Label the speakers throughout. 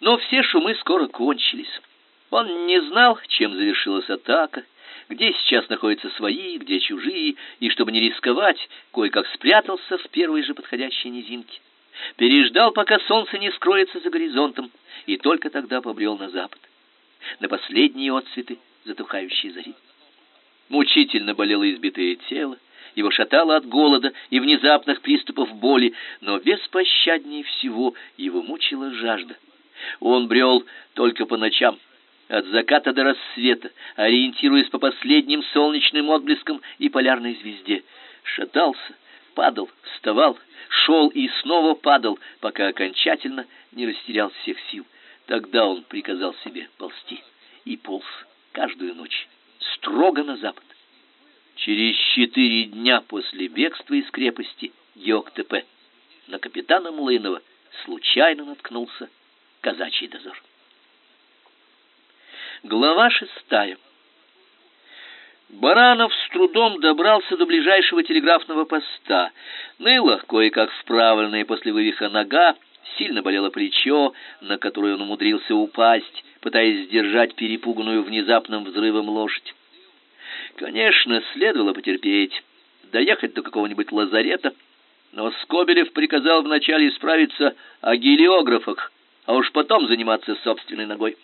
Speaker 1: Но все шумы скоро кончились. Он не знал, чем завершилась атака, где сейчас находятся свои, где чужие, и чтобы не рисковать, кое-как спрятался в первой же подходящей низинке. Переждал, пока солнце не скроется за горизонтом, и только тогда побрел на запад, на последние отсветы затухающей зари. Мучительно болело избитое тело, его шатало от голода и внезапных приступов боли, но беспощаднее всего его мучила жажда. Он брел только по ночам, от заката до рассвета, ориентируясь по последним солнечным отблескам и полярной звезде. Шатался, падал, вставал, шел и снова падал, пока окончательно не растерял всех сил. Тогда он приказал себе ползти и полз каждую ночь строго на запад. Через четыре дня после бегства из крепости Йоктепе на капитана Млынова случайно наткнулся казачий дозор. Глава шестая. Баранов с трудом добрался до ближайшего телеграфного поста. Ныла кое-как вправленная после вывиха нога, сильно болело плечо, на которое он умудрился упасть, пытаясь сдержать перепуганную внезапным взрывом лошадь. Конечно, следовало потерпеть, доехать до какого-нибудь лазарета, но Скобелев приказал вначале справиться о гелиографах, а уж потом заниматься собственной ногой.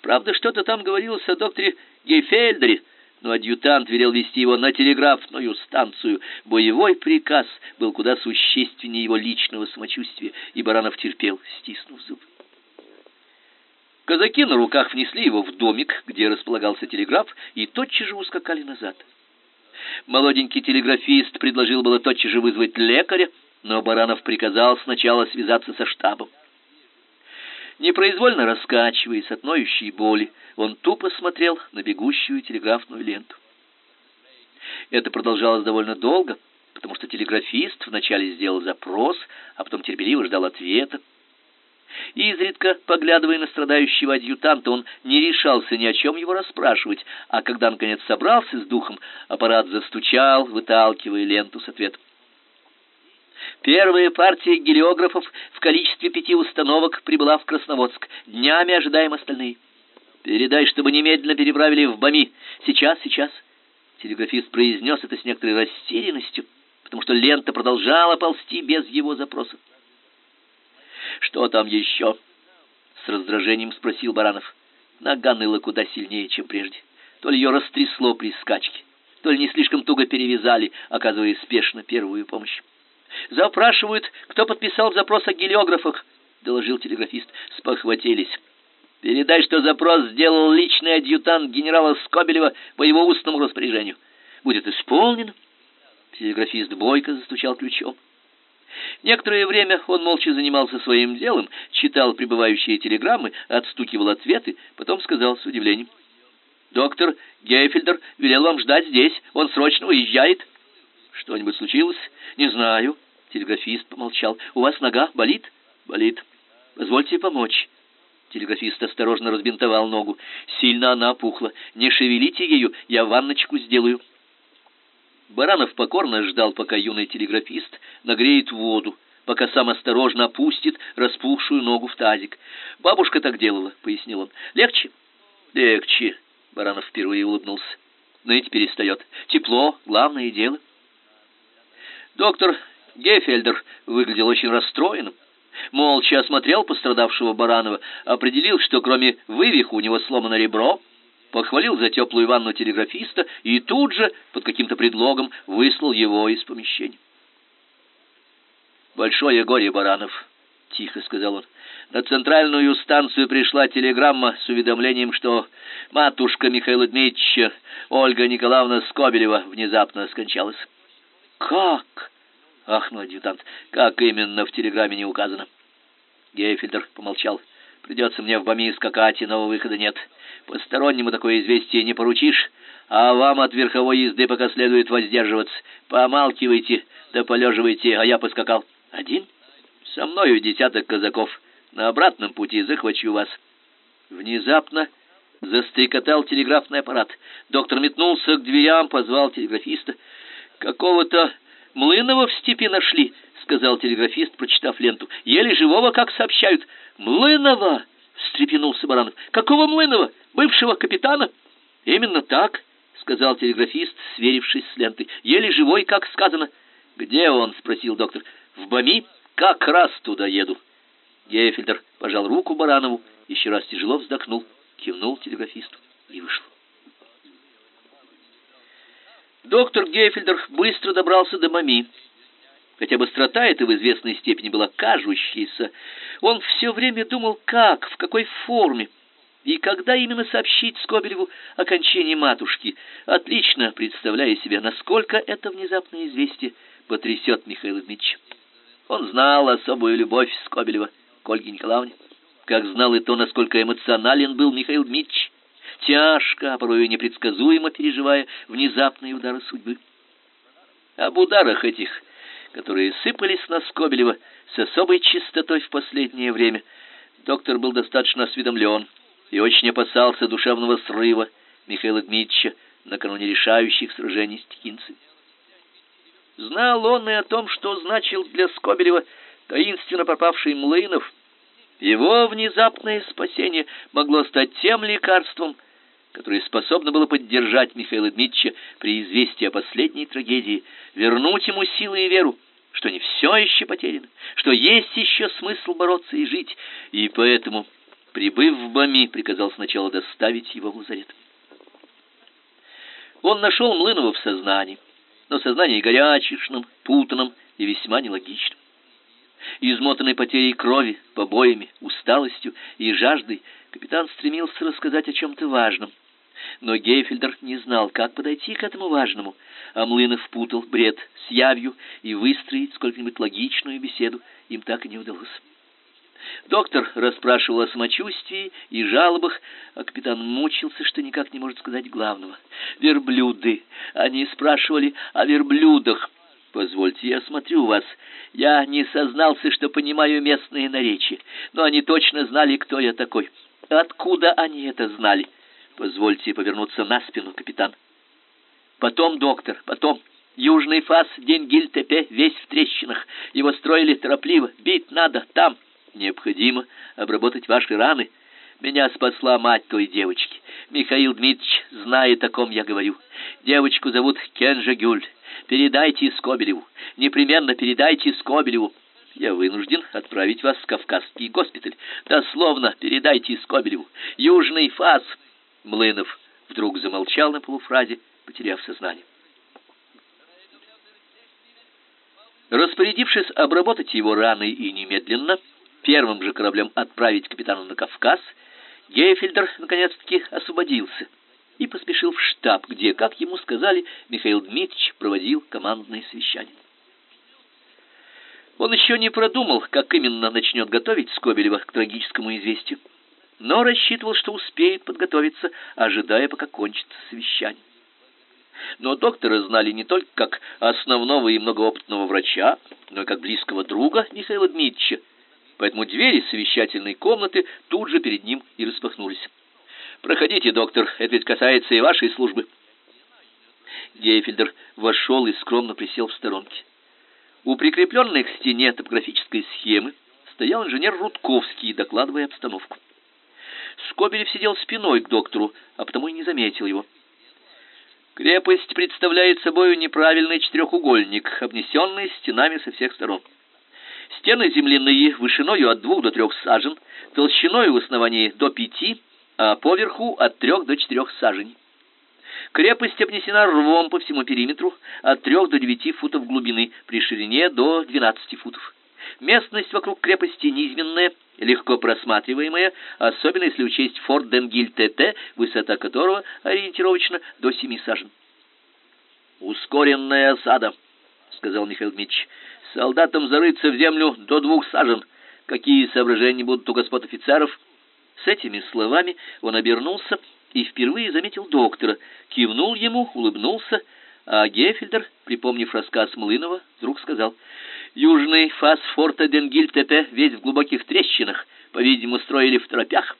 Speaker 1: Правда, что-то там говорилось о докторе Гейфельдере, но адъютант велел вести его на телеграфную станцию. Боевой приказ был куда существеннее его личного самочувствия, и Баранов терпел, стиснув зубы. Казаки на руках внесли его в домик, где располагался телеграф, и тотчас же ускакали назад. Молоденький телеграфист предложил было тотчас же вызвать лекаря, но Баранов приказал сначала связаться со штабом. Непроизвольно раскачиваясь от ноющей боли, он тупо смотрел на бегущую телеграфную ленту. Это продолжалось довольно долго, потому что телеграфист вначале сделал запрос, а потом терпеливо ждал ответа. Изредка, поглядывая на страдающего адъютанта, он не решался ни о чем его расспрашивать, а когда наконец собрался с духом, аппарат застучал, выталкивая ленту с ответом. Первая партия гелиографов в количестве пяти установок прибыла в Красноводск. Днями ожидаем остальные. Передай, чтобы немедленно переправили в Бами. Сейчас, сейчас. Телеграфист произнес это с некоторой растерянностью, потому что лента продолжала ползти без его запроса. Что там еще?» С раздражением спросил Баранов. Нога ныла куда сильнее, чем прежде. То ли ее растрясло при скачке, то ли не слишком туго перевязали, оказывая спешно первую помощь. Запрашивают, кто подписал запрос о гелиографах, доложил телеграфист. Спохватились. Передай, что запрос сделал личный адъютант генерала Скобелева по его устному распоряжению. Будет исполнен. Телеграфист бойко застучал ключом. Некоторое время он молча занимался своим делом, читал прибывающие телеграммы, отстукивал ответы, потом сказал с удивлением: "Доктор Гейфельдер велел вам ждать здесь, он срочно уезжает". "Что-нибудь случилось?" "Не знаю". Телеграфист помолчал. "У вас нога болит?" "Болит. Позвольте помочь". Телеграфист осторожно разбинтовал ногу. Сильно она опухла. "Не шевелите ею, я ванночку сделаю". Баранов покорно ждал, пока юный телеграфист нагреет воду, пока сам осторожно опустит распухшую ногу в тазик. Бабушка так делала, пояснил он. Легче? Легче. Баранов впервые улыбнулся. Ныть перестает. Тепло, главное дело. Доктор Гефельдер выглядел очень расстроенным. Молча осмотрел пострадавшего Баранова, определил, что кроме вывиха у него сломано ребро, похвалил за теплую ванну телеграфиста и тут же, под каким-то предлогом, выслал его из помещения. «Большое горе, Баранов», — тихо сказал он. «На центральную станцию пришла телеграмма с уведомлением, что матушка Михаила Дмитриевича Ольга Николаевна Скобелева внезапно скончалась». «Как?» — ахнул адъютант. «Как именно в телеграмме не указано». Гейфельдер помолчал. Придется мне в Бами скакать, иного выхода нет. Постороннему такое известие не поручишь, а вам от верховой езды пока следует воздерживаться. Помалкивайте, да полеживайте, а я поскакал. Один? Со мною десяток казаков. На обратном пути захвачу вас. Внезапно застрекотал телеграфный аппарат. Доктор метнулся к дверям, позвал телеграфиста. Какого-то Млынова в степи нашли, сказал телеграфист, прочитав ленту. Еле живого, как сообщают. Млынова, встрепенулся Баранов. Какого Млынова? Бывшего капитана? Именно так, сказал телеграфист, сверившись с лентой. Еле живой, как сказано. Где он? спросил доктор. В Бами, как раз туда еду. Гейфельдер пожал руку Баранову, еще раз тяжело вздохнул, кивнул телеграфисту и вышел. Доктор Гейфельдер быстро добрался до Мами. Хотя быстрота эта в известной степени была кажущейся, он все время думал, как, в какой форме и когда именно сообщить Скобелеву о кончине матушки, отлично представляя себе, насколько это внезапное известие потрясет Михаила Дмитриевича. Он знал особую любовь Скобелева к Ольге Николаевне, как знал и то, насколько эмоционален был Михаил Дмитриевич, тяжко, а порой непредсказуемо переживая внезапные удары судьбы. Об ударах этих, которые сыпались на Скобелева с особой чистотой в последнее время, доктор был достаточно осведомлен и очень опасался душевного срыва Михаила Дмитриевича накануне решающих сражений с текинцами. Знал он и о том, что значил для Скобелева таинственно пропавший Млынов. Его внезапное спасение могло стать тем лекарством, которое способно было поддержать Михаила Дмитриевича при известии о последней трагедии, вернуть ему силы и веру, что не все еще потеряно, что есть еще смысл бороться и жить, и поэтому, прибыв в Бами, приказал сначала доставить его в лазарет. Он нашел Млынова в сознании но сознание горячечным, путанным и весьма нелогичным. Измотанный потерей крови, побоями, усталостью и жаждой, капитан стремился рассказать о чем-то важном. Но Гейфельдер не знал, как подойти к этому важному, а Млынов путал бред с явью, и выстроить сколько-нибудь логичную беседу им так и не удалось. Доктор расспрашивал о самочувствии и жалобах, а капитан мучился, что никак не может сказать главного. Верблюды. Они спрашивали о верблюдах. Позвольте, я смотрю вас. Я не сознался, что понимаю местные наречия, но они точно знали, кто я такой. Откуда они это знали? Позвольте повернуться на спину, капитан. Потом, доктор, потом. Южный фас, день Гильтепе, весь в трещинах. Его строили торопливо. Бить надо там необходимо обработать ваши раны. Меня спасла мать той девочки. Михаил Дмитриевич знает, о ком я говорю. Девочку зовут Кенжа Гюль. Передайте Скобелеву. Непременно передайте Скобелеву. Я вынужден отправить вас в Кавказский госпиталь. Дословно передайте Скобелеву. Южный фас. Млынов вдруг замолчал на полуфразе, потеряв сознание. Распорядившись обработать его раны и немедленно, первым же кораблем отправить капитана на Кавказ, Гейфельдер наконец-таки освободился и поспешил в штаб, где, как ему сказали, Михаил Дмитриевич проводил командное совещание. Он еще не продумал, как именно начнет готовить Скобелева к трагическому известию, но рассчитывал, что успеет подготовиться, ожидая, пока кончится совещание. Но доктора знали не только как основного и многоопытного врача, но и как близкого друга Михаила Дмитриевича, поэтому двери совещательной комнаты тут же перед ним и распахнулись. «Проходите, доктор, это ведь касается и вашей службы». Гейфельдер вошел и скромно присел в сторонке. У прикрепленной к стене топографической схемы стоял инженер Рудковский, докладывая обстановку. Скобелев сидел спиной к доктору, а потому и не заметил его. Крепость представляет собой неправильный четырехугольник, обнесенный стенами со всех сторон. Стены земляные, вышиною от двух до трех сажен, толщиной в основании до пяти, а поверху от трех до четырех саженей. Крепость обнесена рвом по всему периметру от трех до девяти футов глубины, при ширине до двенадцати футов. Местность вокруг крепости низменная, легко просматриваемая, особенно если учесть форт Денгиль ТТ, высота которого ориентировочно до семи сажен. «Ускоренная осада», — сказал Михаил Дмитриевич. Солдатам зарыться в землю до двух сажен. Какие соображения будут у господ офицеров? С этими словами он обернулся и впервые заметил доктора, кивнул ему, улыбнулся, а Гефельдер, припомнив рассказ Млынова, вдруг сказал: "Южный фас форта Денгиль-Тепе весь в глубоких трещинах, по-видимому, строили в торопях.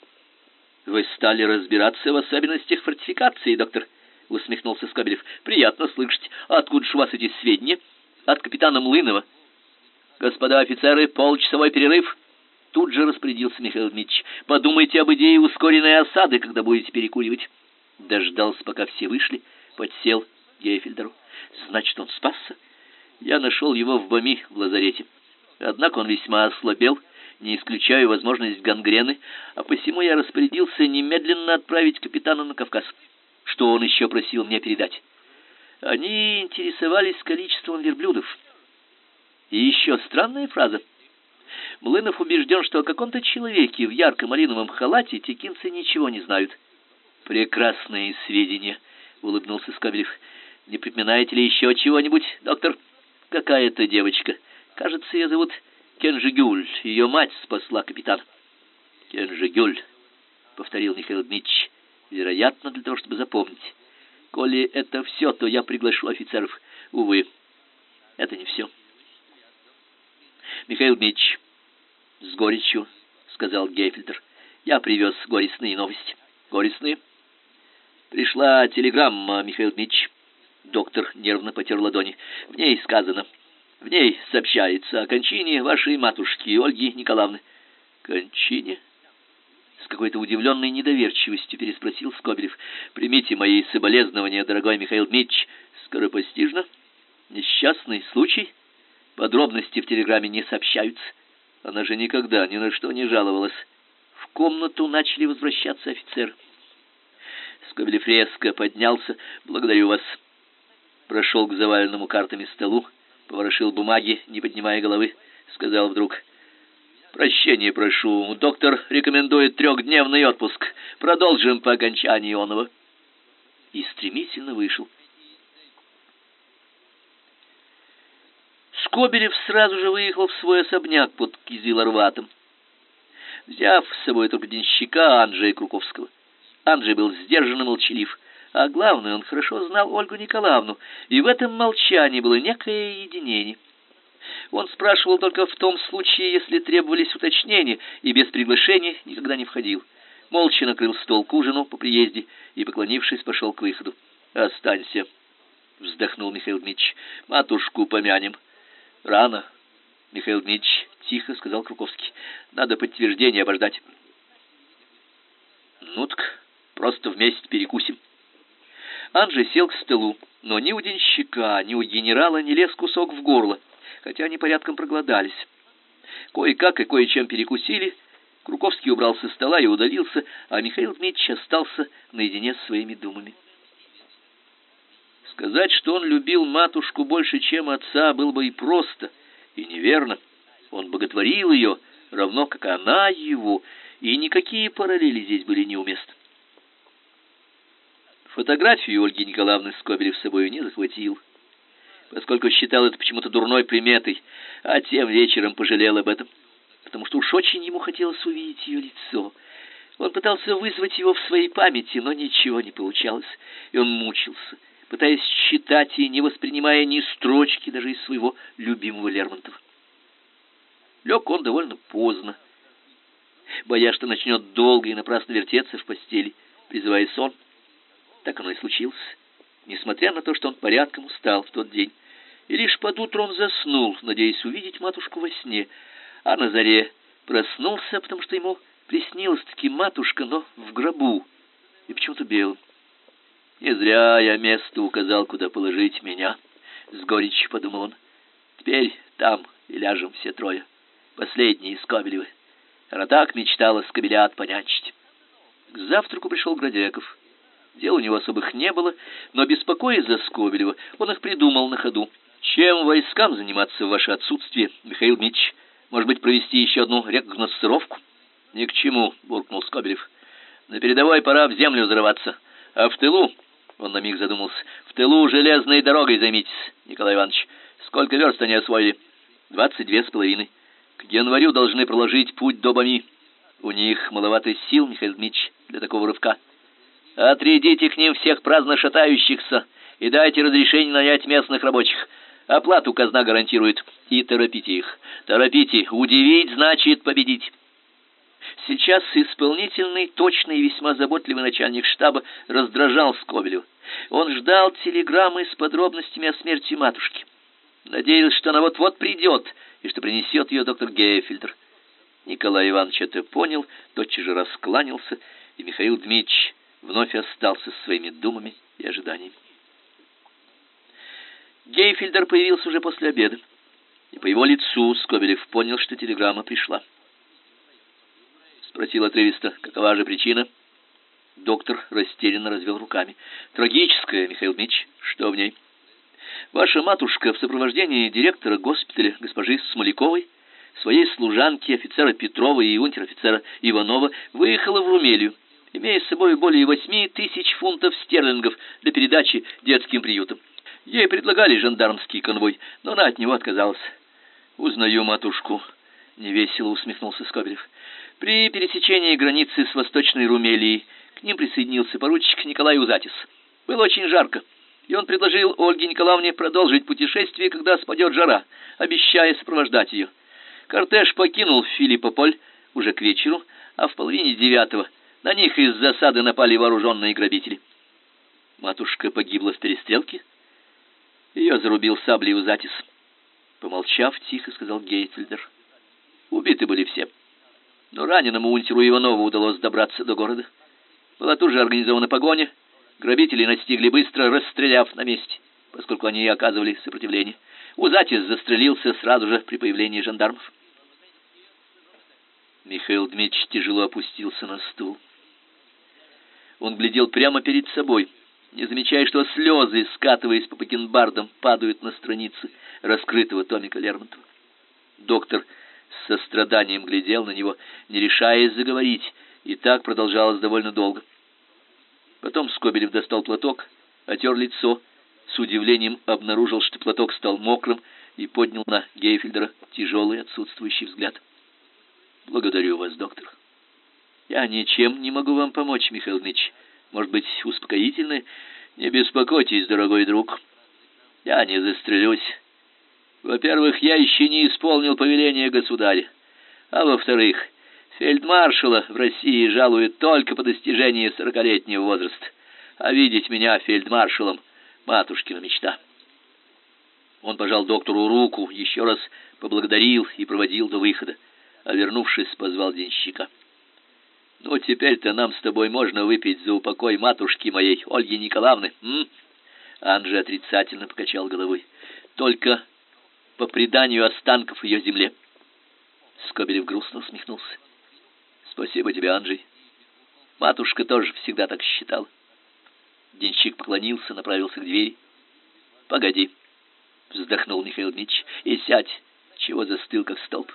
Speaker 1: Вы стали разбираться в особенностях фортификации, доктор?" усмехнулся Скобелев. "Приятно слышать. Откуда же у вас эти сведения?" "От капитана Млынова. Господа офицеры, полчасовой перерыв. Тут же распорядился Михаил Дмитриевич. Подумайте об идее ускоренной осады, когда будете перекуривать. Дождался, пока все вышли, подсел Гейфельдеру. Значит, он спасся? Я нашел его в Бами в лазарете. Однако он весьма ослабел, не исключаю возможность гангрены, а посему я распорядился немедленно отправить капитана на Кавказ. Что он еще просил мне передать? Они интересовались количеством верблюдов. И еще странная фраза. Млынов убежден, что о каком-то человеке в ярко-малиновом халате текинцы ничего не знают. Прекрасные сведения, улыбнулся Скобелев. Не припоминаете ли еще чего-нибудь, доктор? Какая-то девочка. Кажется, ее зовут Кенжигюль. Ее мать спасла капитана. Кенжигюль, повторил Михаил Дмитрич, вероятно, для того, чтобы запомнить. Коли это все, то я приглашу офицеров. Увы, это не все. Михаил Дмитрич, с горечью сказал Гейфельдер. Я привез горестные новости. Горестные? Пришла телеграмма, Михаил Дмитрич. Доктор нервно потер ладони. В ней сказано: в ней сообщается о кончине вашей матушки Ольги Николаевны. Кончине? С какой-то удивленной недоверчивостью переспросил Скобелев. Примите мои соболезнования, дорогой Михаил Дмитрич. Скоропостижно? Несчастный случай? Подробности в телеграмме не сообщаются. Она же никогда ни на что не жаловалась. В комнату начали возвращаться офицеры. Скобелев резко поднялся. «Благодарю вас». Прошел к заваленному картами столу, поворошил бумаги, не поднимая головы, сказал вдруг: "Прощения прошу, доктор рекомендует трехдневный отпуск. Продолжим по окончании оного". И стремительно вышел. Скобелев сразу же выехал в свой особняк под Кизиларватом, взяв с собой только денщика Анджея Круковского. Анджей был сдержан и молчалив. А главное, он хорошо знал Ольгу Николаевну, и в этом молчании было некое единение. Он спрашивал только в том случае, если требовались уточнения, и без приглашения никогда не входил. Молча накрыл стол к ужину по приезде и, поклонившись, пошел к выходу. «Останься», — вздохнул Михаил Дмитрич, — «матушку помянем». «Рано», — Михаил Дмитрич тихо сказал Круковский, — «надо подтверждение обождать». «Ну так просто вместе перекусим». Анжи сел к столу, но ни у денщика, ни у генерала не лез кусок в горло, хотя они порядком проголодались. Кое-как и кое-чем перекусили, Круковский убрал со стола и удалился, а Михаил Дмитриевич остался наедине с своими думами. Сказать, что он любил матушку больше, чем отца, было бы и просто, и неверно. Он боготворил ее, равно как она его, и никакие параллели здесь были неуместны. Фотографию Ольги Николаевны Скобелев с собой не захватил, поскольку считал это почему-то дурной приметой, а тем вечером пожалел об этом, потому что уж очень ему хотелось увидеть ее лицо. Он пытался вызвать его в своей памяти, но ничего не получалось, и он мучился, пытаясь читать и не воспринимая ни строчки даже из своего любимого Лермонтова. Лег он довольно поздно, боясь, что начнет долго и напрасно вертеться в постели, призывая сон. Так оно и случилось, несмотря на то, что он порядком устал в тот день. И лишь под утро он заснул, надеясь увидеть матушку во сне, а на заре проснулся, потому что ему приснилась-таки матушка, но в гробу, и почему-то белым. Не зря я место указал, куда положить меня, с горечью подумал он. Теперь там и ляжем все трое, последние из Кобелевы. Она так мечтала скобелят понянчить. К завтраку пришел Градеков. Дел у него особых не было, но беспокоясь за Скобелева, он их придумал на ходу. Чем войскам заниматься в ваше отсутствие, Михаил Дмитрич? Может быть, провести еще одну рекогносцировку? Ни к чему, буркнул Скобелев. На передовой пора в землю взрываться, а в тылу, он на миг задумался, в тылу железной дорогой займитесь, Николай Иванович. Сколько верст они освоили? Двадцать две с половиной. К январю должны проложить путь до Бами. У них маловато сил, Михаил Дмитрич, для такого рывка. Отрядите к ним всех праздно шатающихся и дайте разрешение нанять местных рабочих. Оплату казна гарантирует. И торопите их. Торопите. Удивить значит победить. Сейчас исполнительный, точный и весьма заботливый начальник штаба раздражал Скобелева. Он ждал телеграммы с подробностями о смерти матушки. Надеялся, что она вот-вот придет и что принесет ее доктор Гейфельдер. Николай Иванович это понял, тотчас же раскланялся, и Михаил Дмитриевич вновь остался со своими думами и ожиданиями. Гейфельдер появился уже после обеда, и по его лицу Скобелев понял, что телеграмма пришла. Спросил отрывисто, какова же причина? Доктор растерянно развел руками. Трагическая, Михаил Дмитриевич, что в ней? Ваша матушка в сопровождении директора госпиталя госпожи Смоляковой, своей служанки, офицера Петрова и унтер-офицера Иванова, выехала в Румелию, имея с собой более восьми тысяч фунтов стерлингов для передачи детским приютам. Ей предлагали жандармский конвой, но она от него отказалась. Узнаю матушку, невесело усмехнулся Скобелев. При пересечении границы с Восточной Румелией к ним присоединился поручик Николай Узатис. Было очень жарко, и он предложил Ольге Николаевне продолжить путешествие, когда спадет жара, обещая сопровождать ее. Кортеж покинул Филиппополь уже к вечеру, а в половине девятого на них из засады напали вооруженные грабители. Матушка погибла в перестрелке. Ее зарубил саблей Узатис. Помолчав, тихо сказал Гейтфельдер. Убиты были все. Но раненому унтеру Иванову удалось добраться до города. Была тут же организована погоня. Грабители настигли быстро, расстреляв на месте, поскольку они оказывали сопротивление. Узатис застрелился сразу же при появлении жандармов. Михаил Дмитриевич тяжело опустился на стул. Он глядел прямо перед собой, не замечая, что слезы, скатываясь по бакенбардам, падают на страницы раскрытого томика Лермонтова. Доктор с состраданием глядел на него, не решаясь заговорить, и так продолжалось довольно долго. Потом Скобелев достал платок, отер лицо, с удивлением обнаружил, что платок стал мокрым, и поднял на Гейфельдера тяжелый отсутствующий взгляд. «Благодарю вас, доктор». «Я ничем не могу вам помочь, Михаил Дмитриевич. Может быть, успокоительное? Не беспокойтесь, дорогой друг. Я не застрелюсь. Во-первых, я еще не исполнил повеление государя. А во-вторых, фельдмаршала в России жалуют только по достижении сорокалетнего возраста. А видеть меня фельдмаршалом — матушкина мечта. Он пожал доктору руку, еще раз поблагодарил и проводил до выхода, а вернувшись, позвал денщика. Ну, теперь-то нам с тобой можно выпить за упокой матушки моей, Ольги Николаевны, м? Анжи отрицательно покачал головой. Только по преданию останков ее земле. Скобелев грустно усмехнулся. Спасибо тебе, Анжей. Матушка тоже всегда так считала. Денщик поклонился, направился к двери. Погоди, вздохнул Михаил Дмитрич. И сядь, чего застыл как столб.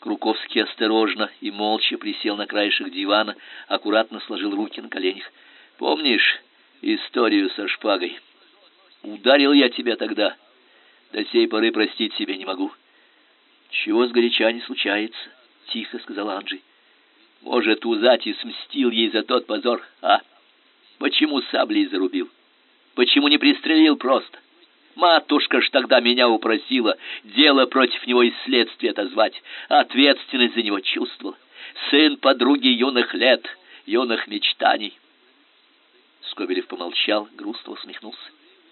Speaker 1: Круковский осторожно и молча присел на краешек дивана, аккуратно сложил руки на коленях. Помнишь историю со шпагой? Ударил я тебя тогда. До сей поры простить себе не могу. Чего с горяча не случается, тихо сказал Анджей. Может, Узати смстил ей за тот позор, а? Почему саблей зарубил? Почему не пристрелил просто? Матушка ж тогда меня упросила дело против него и следствие отозвать, ответственность за него чувствовал. Сын подруги юных лет, юных мечтаний. Скобелев помолчал, грустно усмехнулся.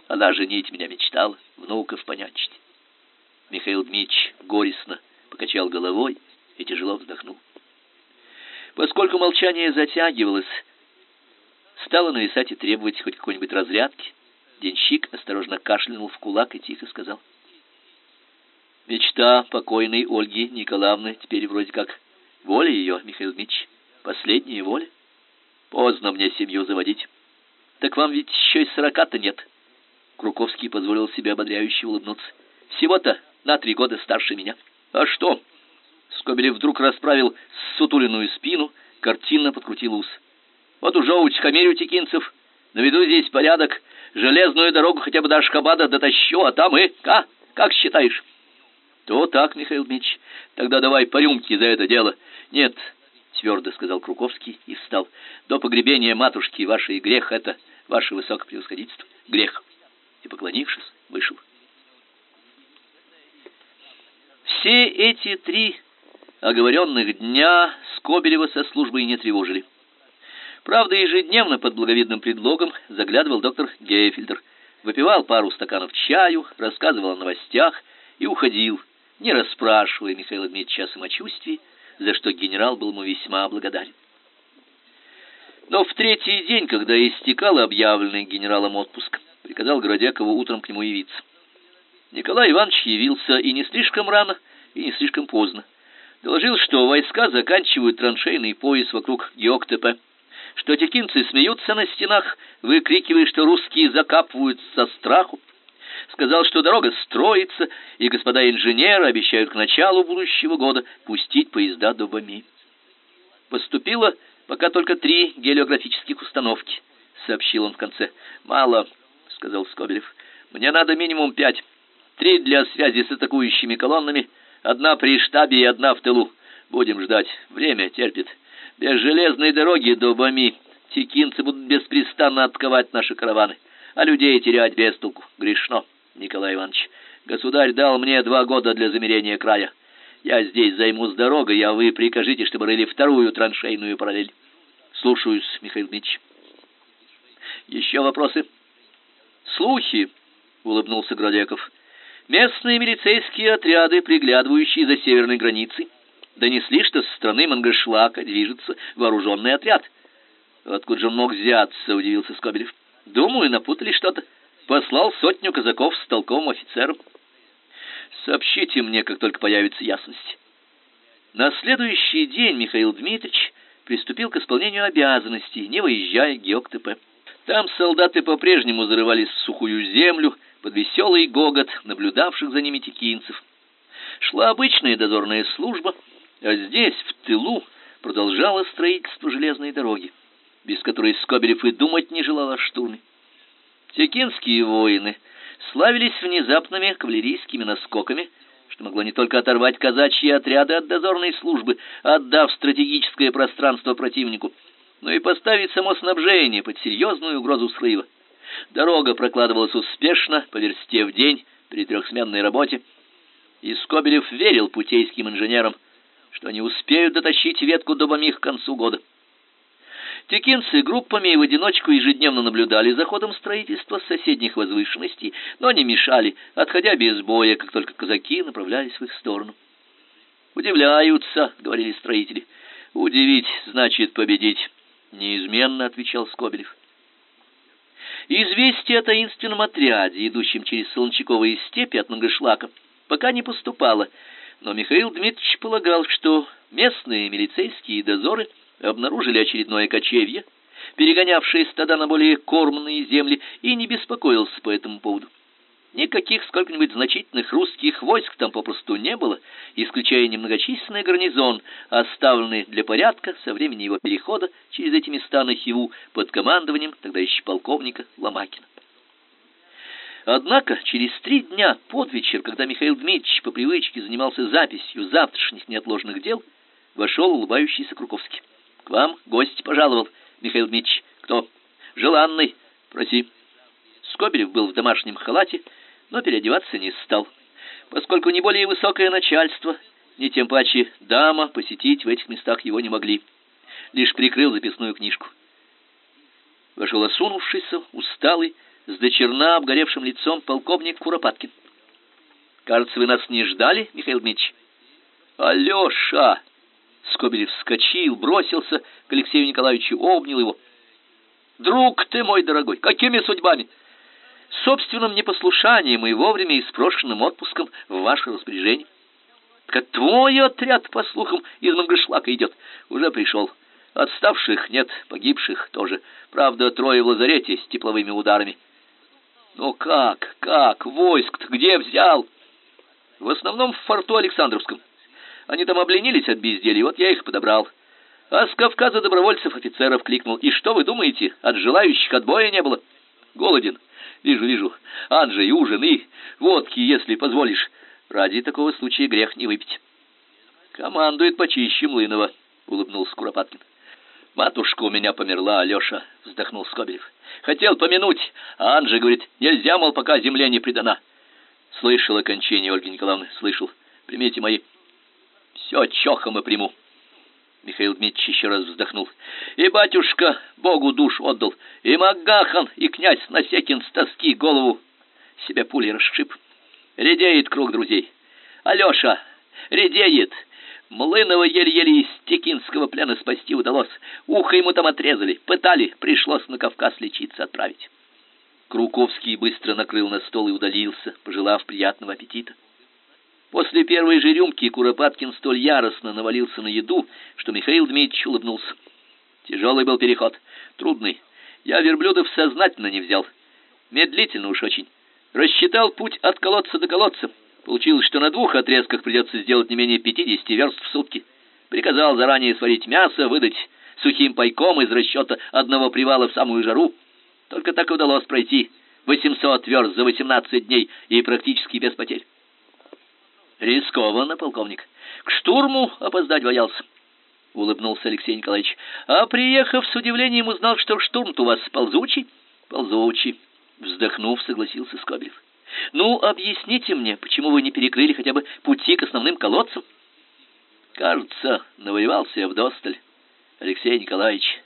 Speaker 1: Она женить меня мечтала, внуков понянчить. Михаил Дмитрич горестно покачал головой и тяжело вздохнул. Поскольку молчание затягивалось, стало нависать и требовать хоть какой-нибудь разрядки, Денщик осторожно кашлянул в кулак и тихо сказал. Мечта покойной Ольги Николаевны теперь вроде как воля ее, Михаил Дмитриевич, последняя воля. Поздно мне семью заводить. Так вам ведь еще и сорока-то нет. Круковский позволил себе ободряюще улыбнуться. Всего-то на три года старше меня. А что? Скобелев вдруг расправил сутулиную спину, картинно подкрутил ус. Вот уже утихомирю текинцев, наведу здесь порядок, железную дорогу хотя бы до Ашхабада дотащу, а там и... А, как считаешь? То так, Михаил Дмитриевич. Тогда давай по рюмке за это дело. Нет, твердо сказал Круковский и встал. До погребения матушки вашей грех это, ваше высокопревосходительство, грех. И поклонившись, вышел. Все эти три оговоренных дня Скобелева со службой не тревожили. Правда, ежедневно под благовидным предлогом заглядывал доктор Гейфельдер, выпивал пару стаканов чаю, рассказывал о новостях и уходил, не расспрашивая Михаила Дмитриевича о самочувствии, за что генерал был ему весьма благодарен. Но в третий день, когда истекал объявленный генералом отпуск, приказал Городякову утром к нему явиться. Николай Иванович явился и не слишком рано, и не слишком поздно. Доложил, что войска заканчивают траншейный пояс вокруг Геоктепе, что текинцы смеются на стенах, выкрикивая, что русские закапывают со страху. Сказал, что дорога строится, и господа инженеры обещают к началу будущего года пустить поезда до Бами. Поступило пока только три гелиографических установки, сообщил он в конце. Мало, сказал Скобелев. Мне надо минимум пять. Три для связи с атакующими колоннами, одна при штабе и одна в тылу. Будем ждать. Время терпит. Без железной дороги до Бами текинцы будут беспрестанно отковать наши караваны, а людей терять без толку. Грешно, Николай Иванович. Государь дал мне два года для замерения края. Я здесь займусь дорогой, а вы прикажите, чтобы рыли вторую траншейную параллель. Слушаюсь, Михаил Дмитриевич. Еще вопросы? Слухи, улыбнулся Градеков. Местные милицейские отряды, приглядывающие за северной границей, донесли, что со стороны Мангашлака движется вооруженный отряд. Откуда же он мог взяться, удивился Скобелев. Думаю, напутали что-то. Послал сотню казаков с толковым офицером. Сообщите мне, как только появится ясность. На следующий день Михаил Дмитриевич приступил к исполнению обязанностей, не выезжая к Геоктепе. Там солдаты по-прежнему зарывались в сухую землю под веселый гогот наблюдавших за ними текинцев. Шла обычная дозорная служба, а здесь, в тылу, продолжалось строительство железной дороги, без которой Скобелев и думать не желал о штурме. Текинские воины славились внезапными кавалерийскими наскоками, что могло не только оторвать казачьи отряды от дозорной службы, отдав стратегическое пространство противнику, но и поставить само снабжение под серьезную угрозу срыва. Дорога прокладывалась успешно, по версте в день, при трехсменной работе, и Скобелев верил путейским инженерам, что они успеют дотащить ветку до Бамих к концу года. Текинцы группами и в одиночку ежедневно наблюдали за ходом строительства соседних возвышенностей, но не мешали, отходя без боя, как только казаки направлялись в их сторону. «Удивляются», — говорили строители. «Удивить значит победить», — неизменно отвечал Скобелев. Известие о таинственном отряде, идущем через Солончаковые степи от Мангышлака, пока не поступало, но Михаил Дмитриевич полагал, что местные милицейские дозоры обнаружили очередное кочевье, перегонявшее стада на более кормные земли, и не беспокоился по этому поводу. Никаких сколько-нибудь значительных русских войск там попросту не было, исключая немногочисленный гарнизон, оставленный для порядка со времени его перехода через эти места на Хиву под командованием тогда еще полковника Ломакина. Однако через три дня под вечер, когда Михаил Дмитриевич по привычке занимался записью завтрашних неотложных дел, вошел улыбающийся Круковский. «К вам гость пожаловал, Михаил Дмитриевич. Кто?» «Желанный. Проси». Скобелев был в домашнем халате, но переодеваться не стал, поскольку не более высокое начальство, ни тем паче дама посетить в этих местах его не могли. Лишь прикрыл записную книжку. Вошел осунувшийся, усталый, с дочерна обгоревшим лицом полковник Куропаткин. Кажется, вы нас не ждали, Михаил Дмитриевич. Алёша! Скобелев вскочил, бросился к Алексею Николаевичу, обнял его. Друг ты мой дорогой, какими судьбами? Собственным непослушанием и вовремя испрошенным отпуском в ваше распоряжение. Как твой отряд, по слухам, из Мангышлака идет. Уже пришел. Отставших нет, погибших тоже. Правда, трое в лазарете с тепловыми ударами. Но как, как, войск где взял? В основном в форту Александровском. Они там обленились от безделья, вот я их подобрал. А с Кавказа добровольцев офицеров кликнул. И что вы думаете, от желающих отбоя не было? Голоден. Вижу, вижу. Анжей, ужин и водки, если позволишь. Ради такого случая грех не выпить. Командует почище Млынова, улыбнулся Куропаткин. Матушка у меня померла, Алёша, вздохнул Скобелев. Хотел помянуть, а Анжа говорит, нельзя, мол, пока земля не предана. Слышал о кончине Ольги Николаевны, слышал. Примите мои. Все чохом и приму. Михаил Дмитриевич еще раз вздохнул. И батюшка Богу душ отдал, и Магахан, и князь Насекин с тоски голову себе пулей расшиб. Редеет круг друзей. Алёша, редеет. Млынова еле-еле из Текинского плена спасти удалось. Ухо ему там отрезали, пытали, пришлось на Кавказ лечиться отправить. Круковский быстро накрыл на стол и удалился, пожелав приятного аппетита. После первой же рюмки Куропаткин столь яростно навалился на еду, что Михаил Дмитриевич улыбнулся. Тяжелый был переход, трудный. Я верблюдов сознательно не взял. Медлительно уж очень. Рассчитал путь от колодца до колодца. Получилось, что на двух отрезках придется сделать не менее 50 верст в сутки. Приказал заранее сварить мясо, выдать сухим пайком из расчета одного привала в самую жару. Только так удалось пройти 800 верст за 18 дней и практически без потерь. Рискованно, полковник. К штурму опоздать боялся. Улыбнулся Алексей Николаевич. А приехав с удивлением узнал, что штурм-то у вас ползучий. Ползучий. Вздохнув, согласился Скобелев. Ну, объясните мне, почему вы не перекрыли хотя бы пути к основным колодцам? Кажется, навоевался я вдосталь. Алексей Николаевич.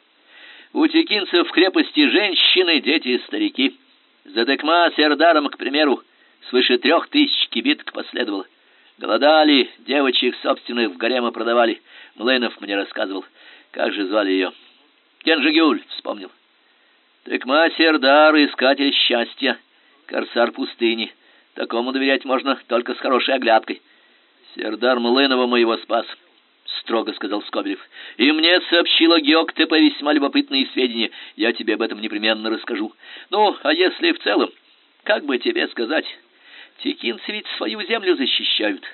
Speaker 1: У текинцев в крепости женщины, дети и старики. За Декма с Эрдаром, к примеру, свыше трех тысяч кибиток последовало. Голодали, девочек собственных в гаремы продавали. Млынов мне рассказывал. Как же звали ее? Кенжигюль, вспомнил. Текма Сердар, искатель счастья, корсар пустыни. Такому доверять можно только с хорошей оглядкой. Сердар Млынова моего спас, строго сказал Скобелев. И мне сообщила Геоктепа весьма любопытные сведения. Я тебе об этом непременно расскажу. Ну, а если в целом, как бы тебе сказать, Текинцы ведь свою землю защищают,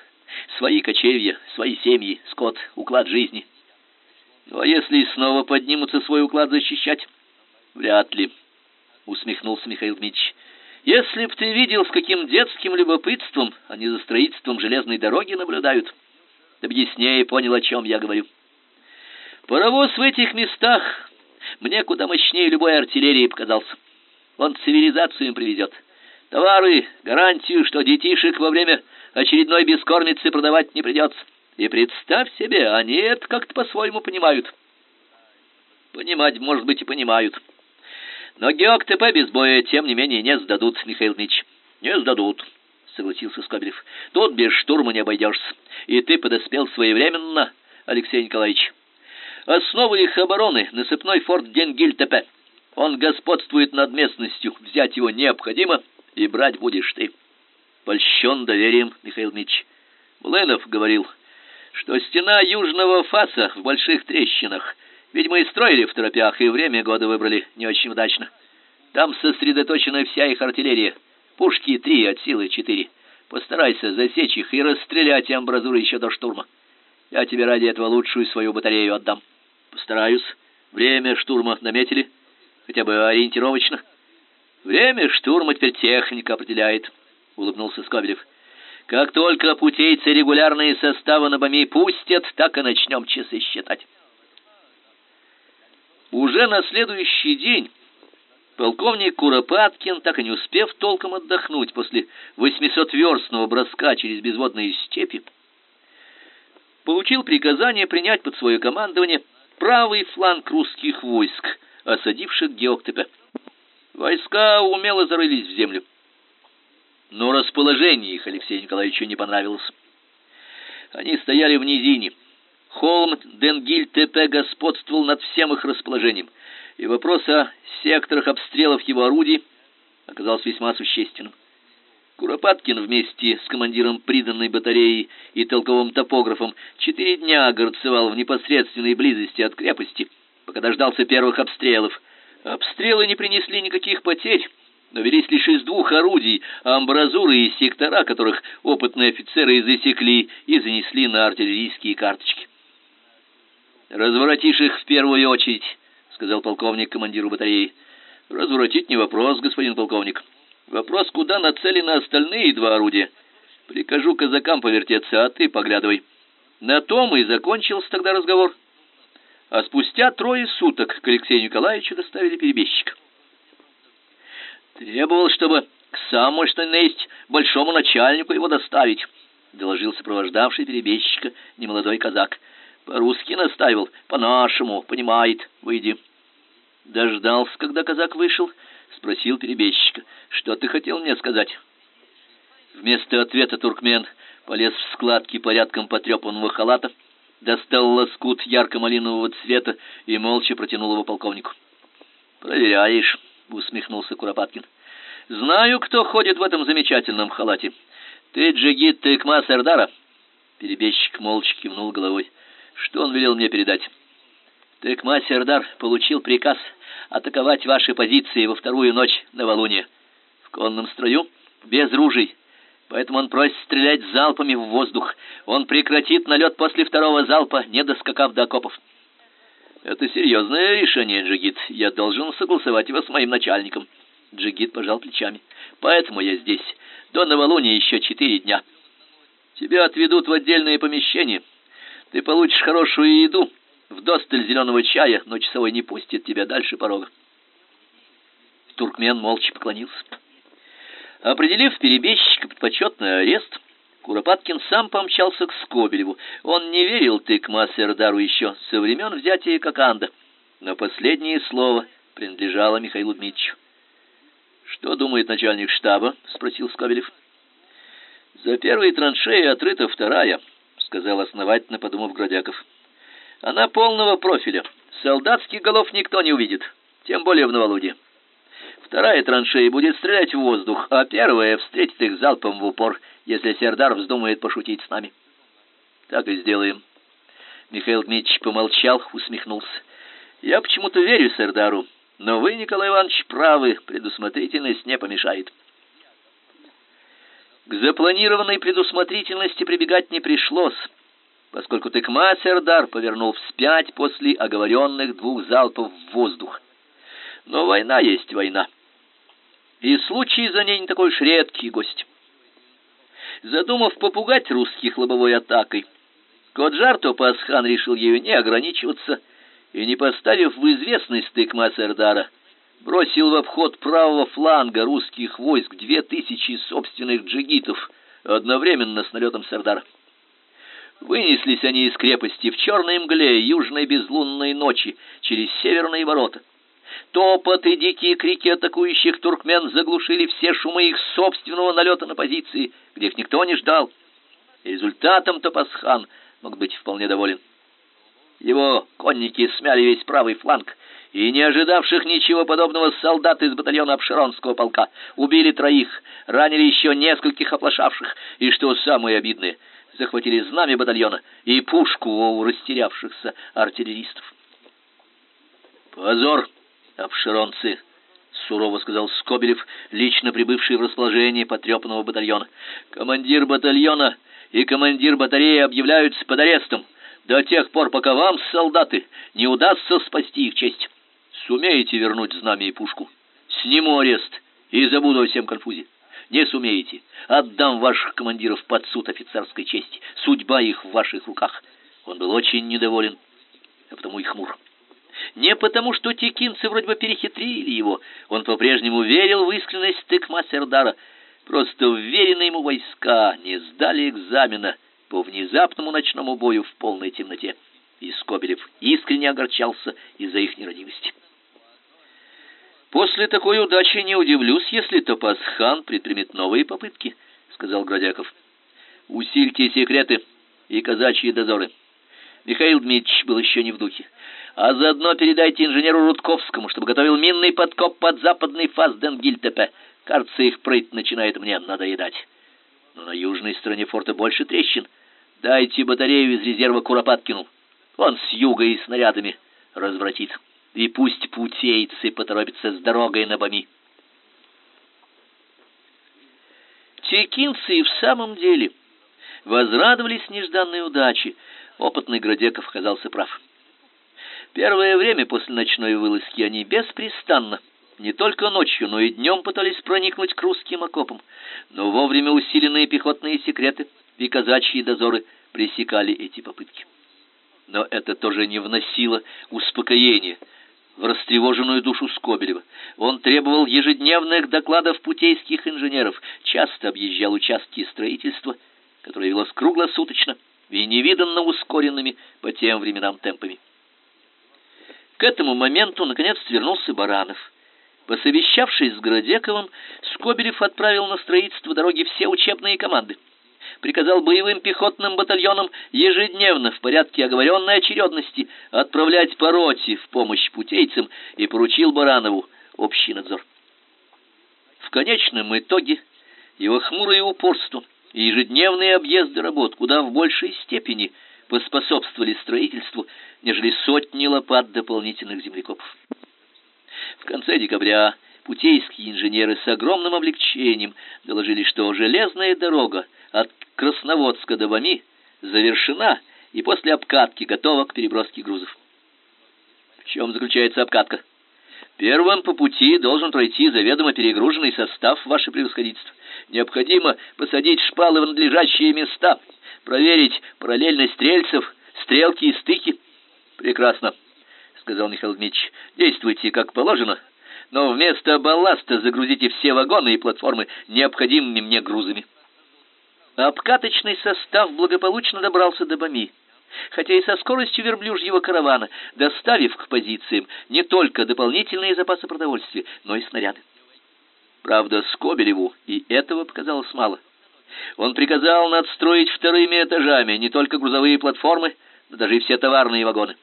Speaker 1: свои кочевья, свои семьи, скот, уклад жизни. Ну, а если снова поднимутся свой уклад защищать? Вряд ли, усмехнулся Михаил Дмитрич. Если б ты видел, с каким детским любопытством они за строительством железной дороги наблюдают, ты бы яснее понял, о чем я говорю. Паровоз в этих местах мне куда мощнее любой артиллерии показался. Он цивилизацию им привезет. Товары, гарантию, что детишек во время очередной бескормицы продавать не придется. И представь себе, они это как-то по-своему понимают. Понимать, может быть, и понимают. Но ГеокТП без боя, тем не менее, не сдадут, Михаил Ильич. Не сдадут, согласился Скобелев. Тут без штурма не обойдешься. И ты подоспел своевременно, Алексей Николаевич. Основа их обороны — насыпной форт Денгиль-ТП. Он господствует над местностью. Взять его необходимо — и брать будешь ты. Польщен доверием, Михаил Мич. Млынов говорил, что стена южного фаса в больших трещинах. Ведь мы и строили в торопях, и время года выбрали не очень удачно. Там сосредоточена вся их артиллерия. Пушки три от силы четыре. Постарайся засечь их и расстрелять амбразуры еще до штурма. Я тебе ради этого лучшую свою батарею отдам. Постараюсь. Время штурма наметили, хотя бы ориентировочно. Время штурма теперь техника определяет, улыбнулся Скобелев. Как только путейцы регулярные составы на Бами пустят, так и начнем часы считать. Уже на следующий день полковник Куропаткин, так и не успев толком отдохнуть после восьмисотверстного броска через безводные степи, получил приказание принять под свое командование правый фланг русских войск, осадивших Геоктепе. Войска умело зарылись в землю. Но расположение их Алексею Николаевичу не понравилось. Они стояли в низине. Холм Денгиль-ТП господствовал над всем их расположением, и вопрос о секторах обстрелов его орудий оказался весьма существенным. Куропаткин вместе с командиром приданной батареи и толковым топографом четыре дня горцевал в непосредственной близости от крепости, пока дождался первых обстрелов, Обстрелы не принесли никаких потерь, но велись лишь из двух орудий, амбразуры и сектора, которых опытные офицеры засекли и занесли на артиллерийские карточки. «Разворотишь их в первую очередь», — сказал полковник командиру батареи. «Разворотить не вопрос, господин полковник. Вопрос, куда нацелены остальные два орудия. Прикажу казакам повертеться, а ты поглядывай». На том и закончился тогда разговор а спустя трое суток к Алексею Николаевичу доставили перебежчика. Требовал, чтобы к самому что есть большому начальнику его доставить, доложил сопровождавший перебежчика немолодой казак. По-русски настаивал, по-нашему, понимает, выйди. Дождался, когда казак вышел, спросил перебежчика, что ты хотел мне сказать. Вместо ответа туркмен полез в складки порядком потрепанного халата, достал лоскут ярко-малинового цвета и молча протянул его полковнику. «Проверяешь», — усмехнулся Куропаткин. «Знаю, кто ходит в этом замечательном халате. Ты джигит Тыкма Сердара?» Перебежчик молча кивнул головой. «Что он велел мне передать?» «Тыкма Сердар получил приказ атаковать ваши позиции во вторую ночь на Валуне. В конном строю, без ружей, Поэтому он просит стрелять залпами в воздух. Он прекратит налет после второго залпа, не доскакав до окопов. Это серьезное решение, Джигит. Я должен согласовать его с моим начальником. Джигит пожал плечами. Поэтому я здесь. До новолуния еще четыре дня. Тебя отведут в отдельное помещение. Ты получишь хорошую еду, вдосталь зеленого чая, но часовой не пустит тебя дальше порога. Туркмен молча поклонился. Определив перебежчика под почетный арест, Куропаткин сам помчался к Скобелеву. Он не верил Тыкма Сердару еще со времен взятия Коканда, но последнее слово принадлежало Михаилу Дмитриевичу. «Что думает начальник штаба?» — спросил Скобелев. «За первой траншеей отрыта вторая», — сказал основательно, подумав Градяков. «Она полного профиля. Солдатских голов никто не увидит, тем более в Новолудье. Вторая траншея будет стрелять в воздух, а первая встретит их залпом в упор, если Сердар вздумает пошутить с нами. Так и сделаем. Михаил Дмитриевич помолчал, усмехнулся. Я почему-то верю Сердару, но вы, Николай Иванович, правы, предусмотрительность не помешает. К запланированной предусмотрительности прибегать не пришлось, поскольку Тыкма Сердар повернул вспять после оговоренных двух залпов в воздух. Но война есть война и случай за ней не такой уж редкий гость. Задумав попугать русских лобовой атакой, Коджар Топасхан решил ею не ограничиваться и, не поставив в известность стык Масердара, бросил в обход правого фланга русских войск две тысячи собственных джигитов одновременно с налетом Сердара. Вынеслись они из крепости в черной мгле южной безлунной ночи через северные ворота. Топот и дикие крики атакующих туркмен заглушили все шумы их собственного налета на позиции, где их никто не ждал. Результатом Топасхан мог быть вполне доволен. Его конники смяли весь правый фланг, и не ожидавших ничего подобного солдат из батальона Обширонского полка убили троих, ранили еще нескольких оплошавших, и, что самое обидное, захватили знамя батальона и пушку у растерявшихся артиллеристов. «Позор!» обширонцы, сурово сказал Скобелев, лично прибывший в расположение потрепанного батальона. Командир батальона и командир батареи объявляются под арестом до тех пор, пока вам, солдаты, не удастся спасти их честь. Сумеете вернуть знамя и пушку? Сниму арест и забуду о всем конфузе. Не сумеете, отдам ваших командиров под суд офицерской чести. Судьба их в ваших руках. Он был очень недоволен, а потому и хмур. Не потому, что текинцы вроде бы перехитрили его, он по-прежнему верил в искренность тыкма Сердара, просто уверенные ему войска не сдали экзамена по внезапному ночному бою в полной темноте, и Скобелев искренне огорчался из-за их нерадивости. После такой удачи не удивлюсь, если Топас-хан предпримет новые попытки, сказал Градяков. Усильте секреты и казачьи дозоры. Михаил Дмитриевич был еще не в духе. А заодно передайте инженеру Рудковскому, чтобы готовил минный подкоп под западный фас Денгильтепе. Кажется, их прыть начинает мне надоедать. Но на южной стороне форта больше трещин. Дайте батарею из резерва Куропаткину. Он с юга и снарядами развратит. И пусть путейцы поторопятся с дорогой на Бами. Текинцы и в самом деле возрадовались нежданной удаче. Опытный Градеков оказался прав. Первое время после ночной вылазки они беспрестанно, не только ночью, но и днем пытались проникнуть к русским окопам, но вовремя усиленные пехотные секреты и казачьи дозоры пресекали эти попытки. Но это тоже не вносило успокоения в растревоженную душу Скобелева. Он требовал ежедневных докладов путейских инженеров, часто объезжал участки строительства, которое велось круглосуточно и невиданно ускоренными по тем временам темпами. К этому моменту наконец вернулся Баранов. Посовещавшись с Градековым, Скобелев отправил на строительство дороги все учебные команды приказал боевым пехотным батальонам ежедневно в порядке оговоренной очередности отправлять по роте в помощь путейцам и поручил Баранову общий надзор. В конечном итоге его хмурое упорство и ежедневные объезды работ куда в большей степени поспособствовали строительству, нежели сотни лопат дополнительных землекопов. В конце декабря путейские инженеры с огромным облегчением доложили, что железная дорога от Красноводска до Бами завершена и после обкатки готова к переброске грузов. В чем заключается обкатка? Первым по пути должен пройти заведомо перегруженный состав, ваше превосходительство. Необходимо посадить шпалы в надлежащие места, проверить параллельность рельсов, стрелки и стыки. Прекрасно, сказал Михаил Дмитриевич. Действуйте как положено, но вместо балласта загрузите все вагоны и платформы необходимыми мне грузами. Обкаточный состав благополучно добрался до Бами, хотя и со скоростью верблюжьего каравана, доставив к позициям не только дополнительные запасы продовольствия, но и снаряды. Правда, Скобелеву и этого показалось мало. Он приказал надстроить вторыми этажами не только грузовые платформы, но даже и все товарные вагоны.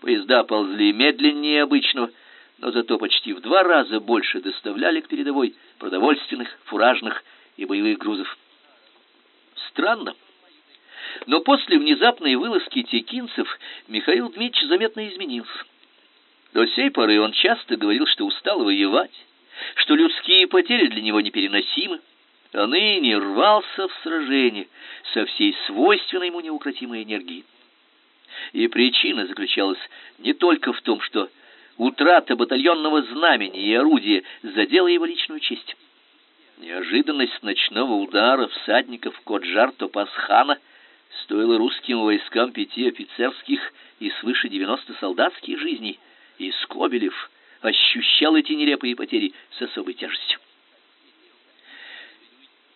Speaker 1: Поезда ползли медленнее обычного, но зато почти в два раза больше доставляли к передовой продовольственных, фуражных и боевых грузов. Странно. Но после внезапной вылазки текинцев Михаил Дмитриевич заметно изменился. До сей поры он часто говорил, что устал воевать, что людские потери для него непереносимы, а ныне рвался в сражение со всей свойственной ему неукротимой энергией. И причина заключалась не только в том, что утрата батальонного знамени и орудия задела его личную честь. Неожиданность ночного удара всадников Коджар-Топасхана стоила русским войскам пяти офицерских и свыше девяноста солдатских жизней, и Скобелев ощущал эти нелепые потери с особой тяжестью.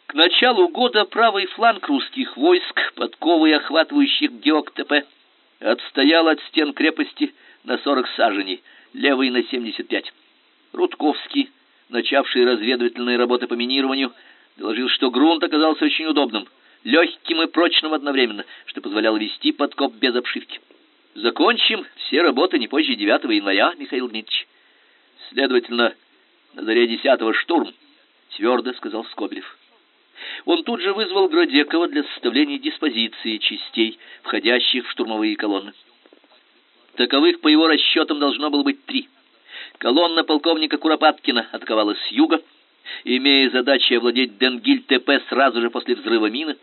Speaker 1: К началу года правый фланг русских войск, подковой охватывающих Геоктепе, отстоял от стен крепости на сорок саженей, левый на семьдесят пять. Рудковский начавший разведывательные работы по минированию, доложил, что грунт оказался очень удобным, легким и прочным одновременно, что позволяло вести подкоп без обшивки. Закончим все работы не позже 9 января, Михаил Дмитриевич. Следовательно, на заре 10 штурм, твердо сказал Скобелев. Он тут же вызвал Градекова для составления диспозиции частей, входящих в штурмовые колонны. Таковых по его расчетам должно было быть три. Колонна полковника Куропаткина атаковала с юга, имея задачу овладеть Денгиль-ТП сразу же после взрыва мины.